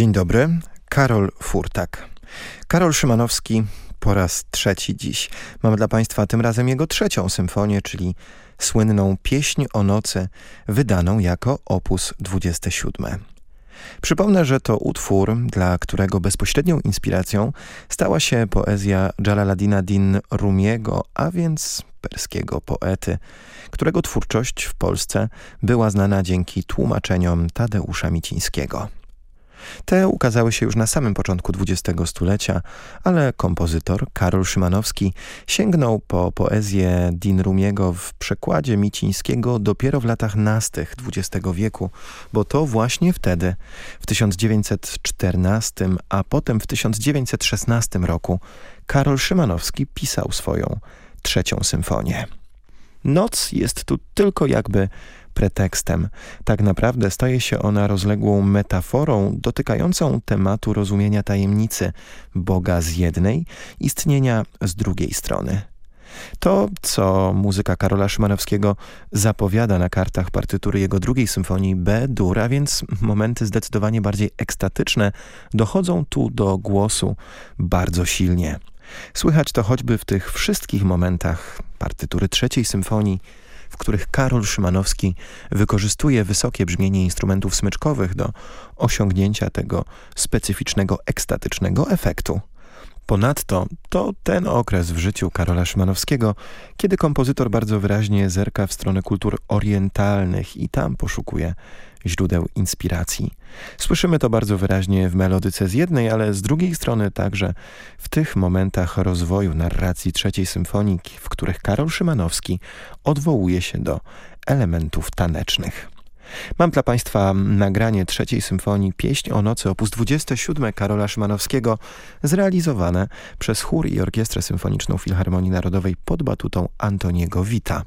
Dzień dobry, Karol Furtak. Karol Szymanowski po raz trzeci dziś. Mam dla Państwa tym razem jego trzecią symfonię, czyli słynną Pieśń o nocy, wydaną jako opus 27. Przypomnę, że to utwór, dla którego bezpośrednią inspiracją stała się poezja Jalaladina din Rumiego, a więc perskiego poety, którego twórczość w Polsce była znana dzięki tłumaczeniom Tadeusza Micińskiego. Te ukazały się już na samym początku XX stulecia, ale kompozytor Karol Szymanowski sięgnął po poezję Din Rumiego w przekładzie Micińskiego dopiero w latach nastych XX wieku, bo to właśnie wtedy, w 1914, a potem w 1916 roku, Karol Szymanowski pisał swoją trzecią symfonię. Noc jest tu tylko jakby pretekstem. Tak naprawdę staje się ona rozległą metaforą dotykającą tematu rozumienia tajemnicy Boga z jednej, istnienia z drugiej strony. To, co muzyka Karola Szymanowskiego zapowiada na kartach partytury jego drugiej symfonii B-dur, a więc momenty zdecydowanie bardziej ekstatyczne, dochodzą tu do głosu bardzo silnie. Słychać to choćby w tych wszystkich momentach partytury trzeciej symfonii, w których Karol Szymanowski wykorzystuje wysokie brzmienie instrumentów smyczkowych do osiągnięcia tego specyficznego, ekstatycznego efektu. Ponadto to ten okres w życiu Karola Szymanowskiego, kiedy kompozytor bardzo wyraźnie zerka w stronę kultur orientalnych i tam poszukuje źródeł inspiracji. Słyszymy to bardzo wyraźnie w melodyce z jednej, ale z drugiej strony także w tych momentach rozwoju narracji trzeciej symfonii, w których Karol Szymanowski odwołuje się do elementów tanecznych. Mam dla Państwa nagranie trzeciej symfonii Pieśń o nocy op. 27 Karola Szymanowskiego zrealizowane przez chór i orkiestrę symfoniczną Filharmonii Narodowej pod batutą Antoniego Wita.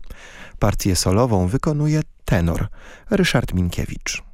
Partię solową wykonuje tenor Ryszard Minkiewicz.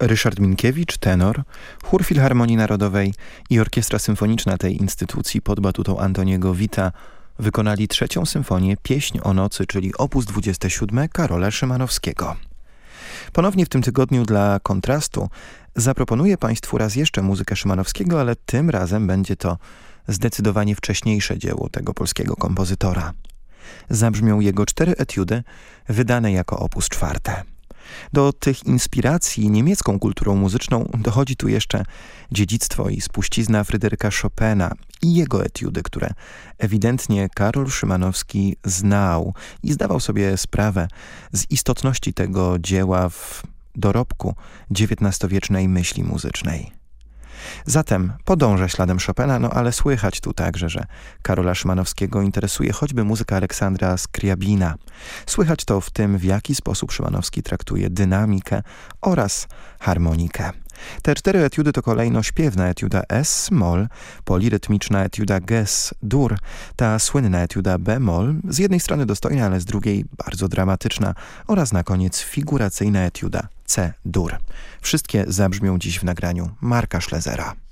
Ryszard Minkiewicz, tenor, Chór Filharmonii Narodowej i Orkiestra Symfoniczna tej instytucji pod batutą Antoniego Wita wykonali trzecią symfonię Pieśń o nocy, czyli opus 27 Karola Szymanowskiego. Ponownie w tym tygodniu dla kontrastu zaproponuję Państwu raz jeszcze muzykę Szymanowskiego, ale tym razem będzie to zdecydowanie wcześniejsze dzieło tego polskiego kompozytora. Zabrzmią jego cztery etiudy, wydane jako opus czwarte. Do tych inspiracji niemiecką kulturą muzyczną dochodzi tu jeszcze dziedzictwo i spuścizna Fryderyka Chopina i jego etiudy, które ewidentnie Karol Szymanowski znał i zdawał sobie sprawę z istotności tego dzieła w dorobku XIX-wiecznej myśli muzycznej. Zatem podąża śladem Chopina, no ale słychać tu także, że Karola Szymanowskiego interesuje choćby muzyka Aleksandra Skriabina. Słychać to w tym, w jaki sposób Szymanowski traktuje dynamikę oraz harmonikę. Te cztery etiudy to kolejno śpiewna etiuda S-moll, polirytmiczna etiuda Ges-dur, ta słynna etiuda B-moll, z jednej strony dostojna, ale z drugiej bardzo dramatyczna oraz na koniec figuracyjna etiuda C-dur. Wszystkie zabrzmią dziś w nagraniu Marka Schlezera.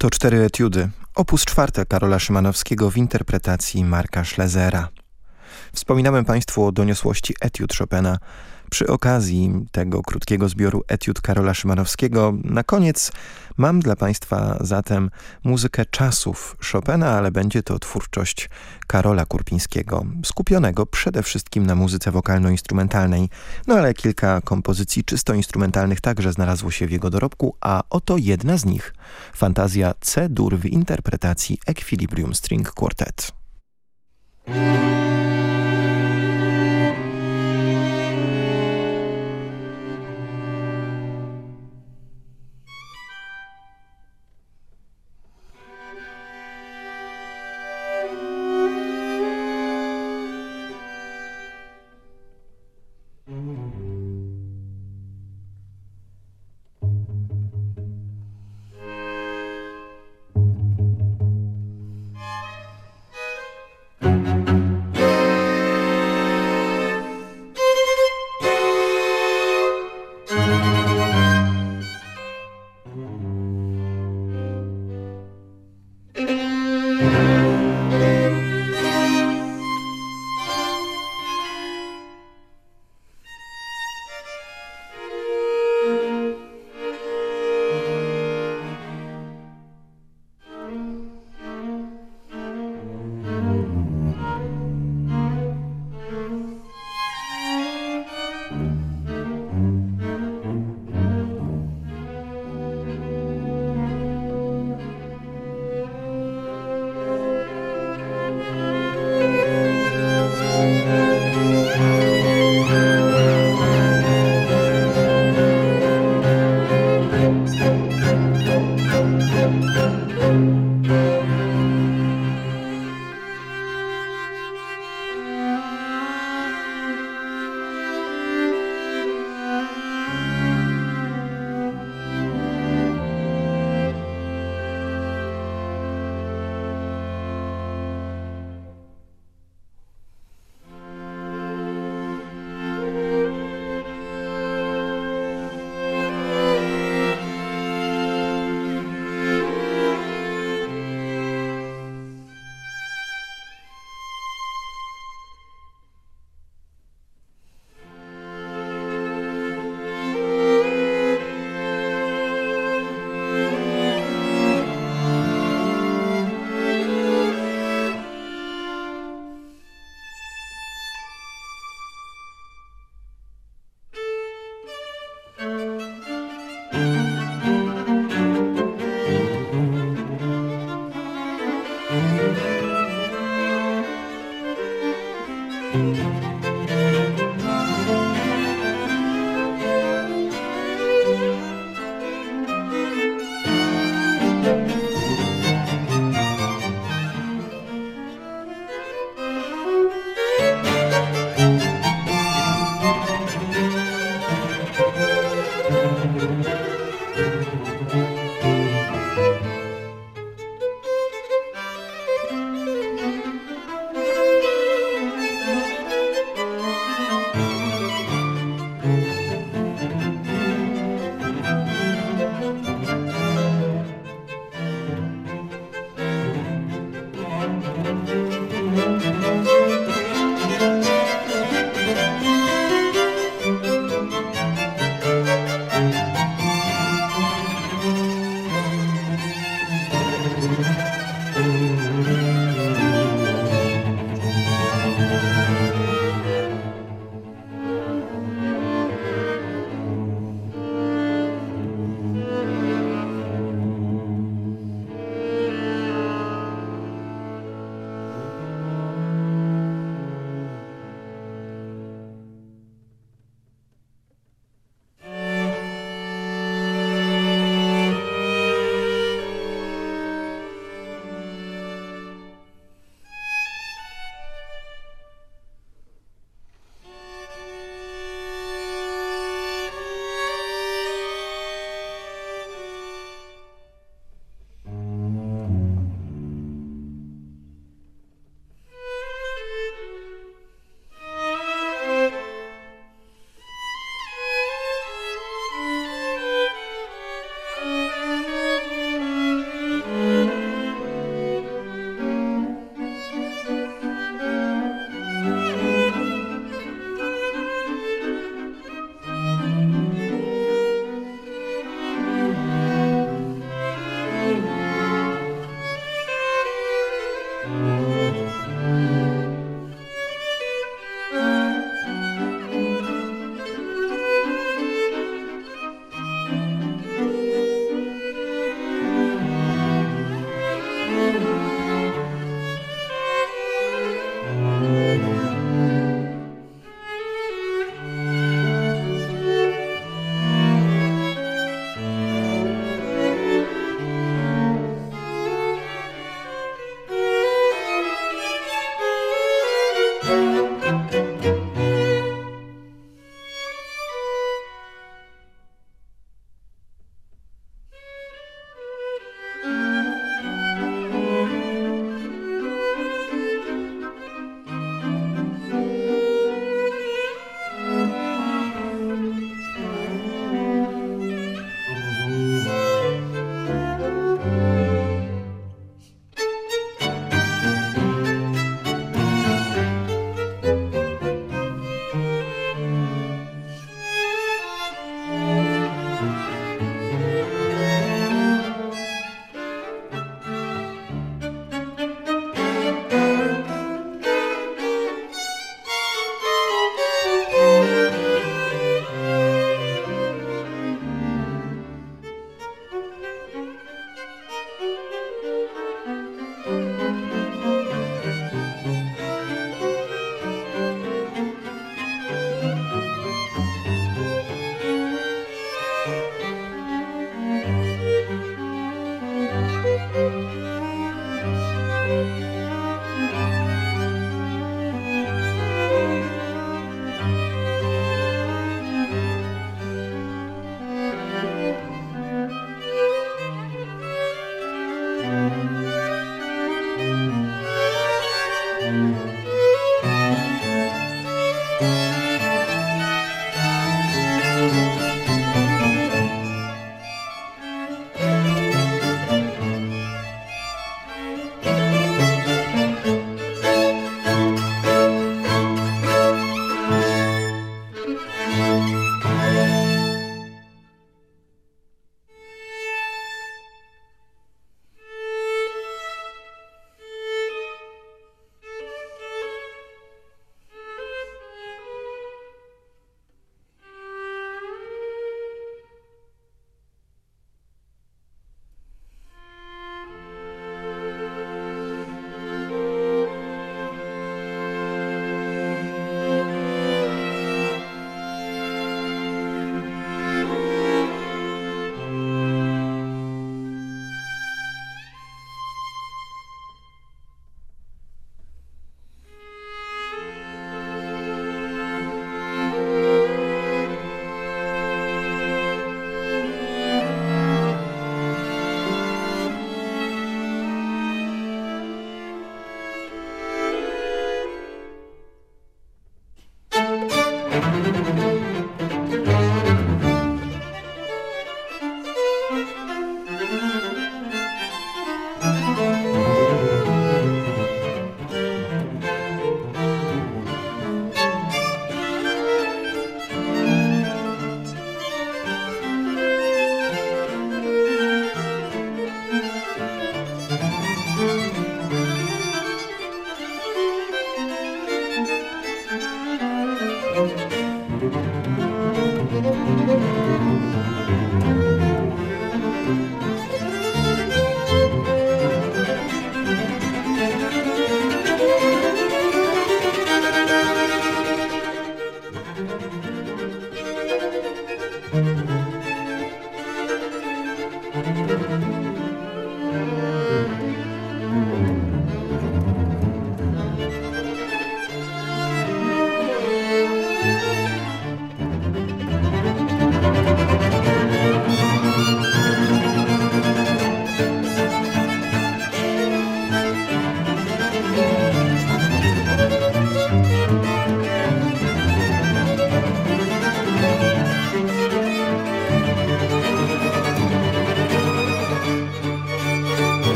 To cztery etiudy, opus czwarte Karola Szymanowskiego w interpretacji Marka Schlezera. Wspominałem Państwu o doniosłości etiud Chopina. Przy okazji tego krótkiego zbioru etiud Karola Szymanowskiego na koniec mam dla Państwa zatem muzykę czasów Chopina, ale będzie to twórczość Karola Kurpińskiego, skupionego przede wszystkim na muzyce wokalno-instrumentalnej, no ale kilka kompozycji czysto instrumentalnych także znalazło się w jego dorobku, a oto jedna z nich, fantazja C-dur w interpretacji Equilibrium String Quartet.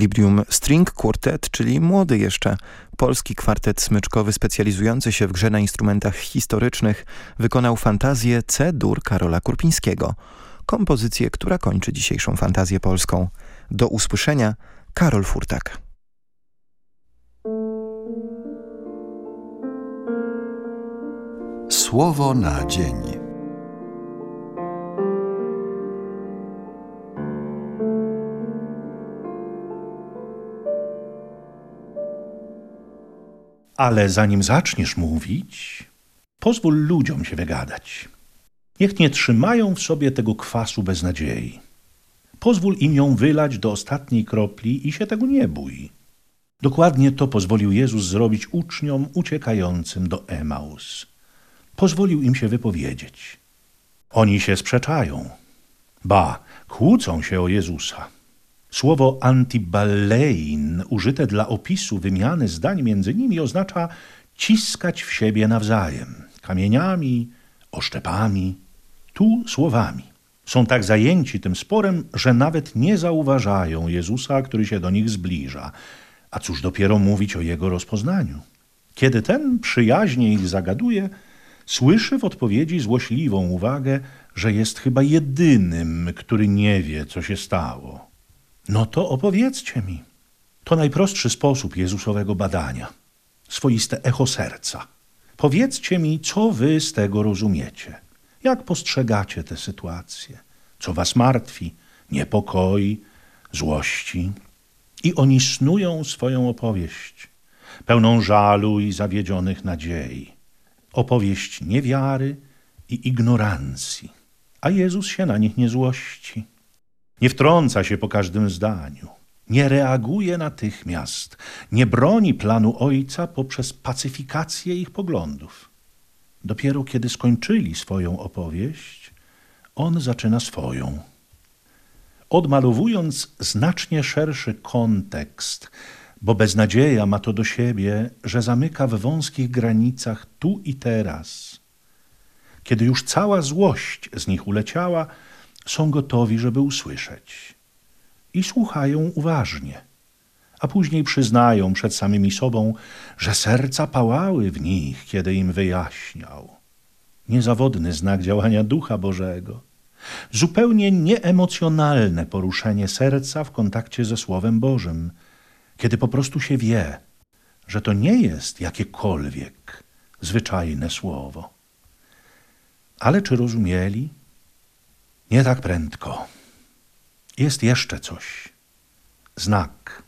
Equilibrium String Quartet, czyli młody jeszcze polski kwartet smyczkowy specjalizujący się w grze na instrumentach historycznych, wykonał fantazję C-dur Karola Kurpińskiego, kompozycję, która kończy dzisiejszą fantazję polską. Do usłyszenia, Karol Furtak. Słowo na dzień. Ale zanim zaczniesz mówić, pozwól ludziom się wygadać. Niech nie trzymają w sobie tego kwasu beznadziei. Pozwól im ją wylać do ostatniej kropli i się tego nie bój. Dokładnie to pozwolił Jezus zrobić uczniom uciekającym do Emaus. Pozwolił im się wypowiedzieć. Oni się sprzeczają. Ba, kłócą się o Jezusa. Słowo antiballein, użyte dla opisu wymiany zdań między nimi, oznacza ciskać w siebie nawzajem, kamieniami, oszczepami, tu słowami. Są tak zajęci tym sporem, że nawet nie zauważają Jezusa, który się do nich zbliża. A cóż dopiero mówić o Jego rozpoznaniu? Kiedy ten przyjaźnie ich zagaduje, słyszy w odpowiedzi złośliwą uwagę, że jest chyba jedynym, który nie wie, co się stało. No to opowiedzcie mi. To najprostszy sposób Jezusowego badania, swoiste echo serca. Powiedzcie mi, co wy z tego rozumiecie. Jak postrzegacie tę sytuację? Co was martwi, niepokoi, złości? I oni snują swoją opowieść, pełną żalu i zawiedzionych nadziei. Opowieść niewiary i ignorancji. A Jezus się na nich nie złości. Nie wtrąca się po każdym zdaniu. Nie reaguje natychmiast. Nie broni planu ojca poprzez pacyfikację ich poglądów. Dopiero kiedy skończyli swoją opowieść, on zaczyna swoją. Odmalowując znacznie szerszy kontekst, bo beznadzieja ma to do siebie, że zamyka w wąskich granicach tu i teraz. Kiedy już cała złość z nich uleciała, są gotowi, żeby usłyszeć. I słuchają uważnie, a później przyznają przed samymi sobą, że serca pałały w nich, kiedy im wyjaśniał. Niezawodny znak działania Ducha Bożego. Zupełnie nieemocjonalne poruszenie serca w kontakcie ze Słowem Bożym, kiedy po prostu się wie, że to nie jest jakiekolwiek zwyczajne słowo. Ale czy rozumieli? Nie tak prędko. Jest jeszcze coś. Znak.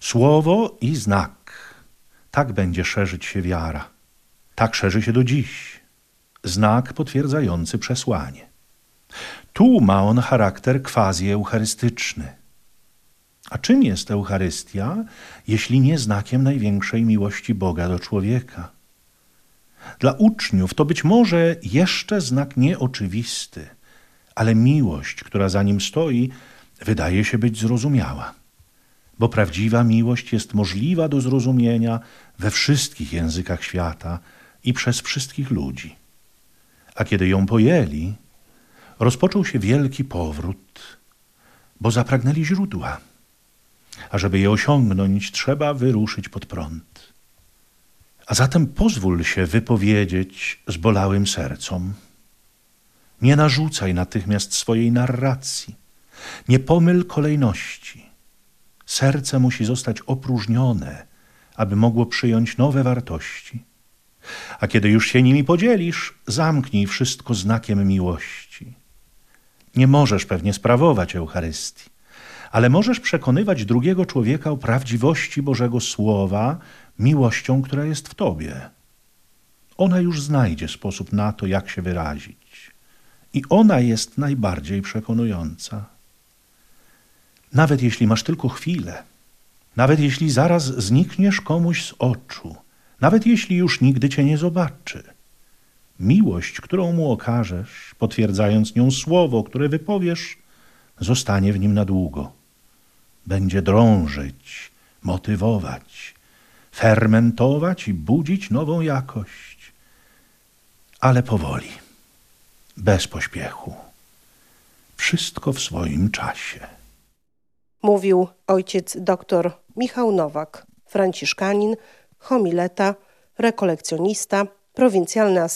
Słowo i znak. Tak będzie szerzyć się wiara. Tak szerzy się do dziś. Znak potwierdzający przesłanie. Tu ma on charakter quasi-eucharystyczny. A czym jest Eucharystia, jeśli nie znakiem największej miłości Boga do człowieka? Dla uczniów to być może jeszcze znak nieoczywisty – ale miłość, która za nim stoi, wydaje się być zrozumiała. Bo prawdziwa miłość jest możliwa do zrozumienia we wszystkich językach świata i przez wszystkich ludzi. A kiedy ją pojęli, rozpoczął się wielki powrót, bo zapragnęli źródła. A żeby je osiągnąć, trzeba wyruszyć pod prąd. A zatem pozwól się wypowiedzieć z bolałym sercom nie narzucaj natychmiast swojej narracji. Nie pomyl kolejności. Serce musi zostać opróżnione, aby mogło przyjąć nowe wartości. A kiedy już się nimi podzielisz, zamknij wszystko znakiem miłości. Nie możesz pewnie sprawować Eucharystii, ale możesz przekonywać drugiego człowieka o prawdziwości Bożego Słowa miłością, która jest w tobie. Ona już znajdzie sposób na to, jak się wyrazić. I ona jest najbardziej przekonująca. Nawet jeśli masz tylko chwilę, nawet jeśli zaraz znikniesz komuś z oczu, nawet jeśli już nigdy cię nie zobaczy. Miłość, którą mu okażesz, potwierdzając nią słowo, które wypowiesz, zostanie w nim na długo. Będzie drążyć, motywować, fermentować i budzić nową jakość. Ale powoli, bez pośpiechu. Wszystko w swoim czasie. Mówił ojciec dr Michał Nowak, franciszkanin, homileta, rekolekcjonista, prowincjalny asystent